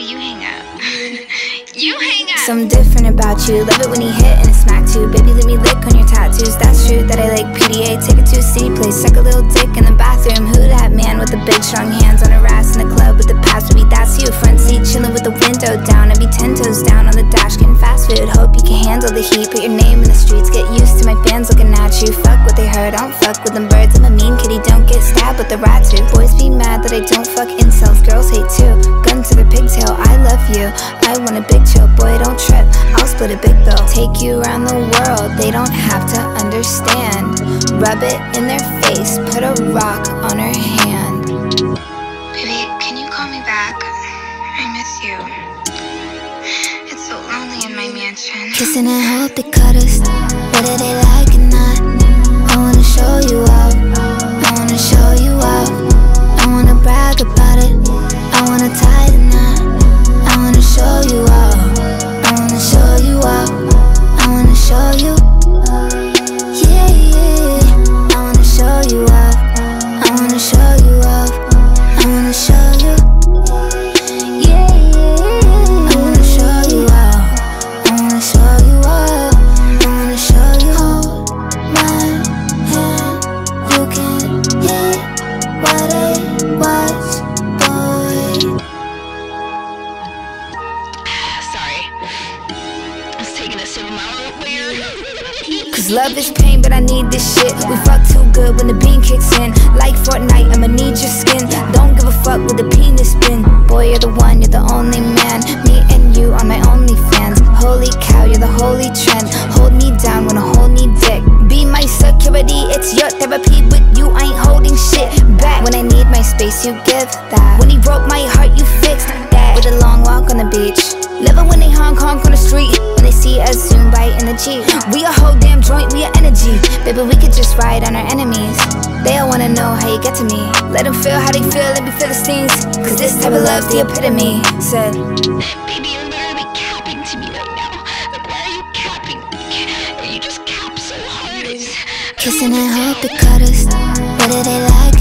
You hang up. you hang up! Something different about you. Love it when he hit and smack too. Baby, let me lick on your tattoos. That's true that I like PDA. Take it to a city place. Suck a little dick in the bathroom. Who that man with the big strong hands on her ass in the club with the past? Maybe that's you. Front seat chilling with the window down. Ten toes down on the dash getting fast food. Hope you can handle the heat. Put your name in the streets. Get used to my fans looking at you. Fuck what they heard. I don't fuck with them birds. I'm a mean kitty. Don't get stabbed with the rat too. Boys be mad that I don't fuck incels. Girls hate too. Gun to their pigtail. I love you. I want a big chill. Boy, don't trip. I'll split a big bill. Take you around the world. They don't have to understand. Rub it in their face. Put a rock on her hand. Baby, can you call me back? I miss you. Kissing and hope they cut us. Love is pain, but I need this shit. We fuck too good when the bean kicks in. Like Fortnite, I'ma need your skin. Don't give a fuck with the penis spin. Boy, you're the one, you're the only man. Me and you on my only fans. Holy cow, you're the holy trend. Hold me down when I hold me dick. Be my security, it's your therapy. With you, I ain't holding shit back. When I need my space, you give that. When he broke my heart, you fixed that. With a long walk on the beach. It when they honk honk on the street. When they see us by in the Jeep. We a whole damn joint, we a energy. Baby, we could just ride on our enemies. They all wanna know how you get to me. Let them feel how they feel, let me feel the stings. Cause this type of love's the epitome. Said, Baby, you're literally capping to me right now. Like, why are you capping? You just cap so hard. Kissing and hope they cut us. Whether they like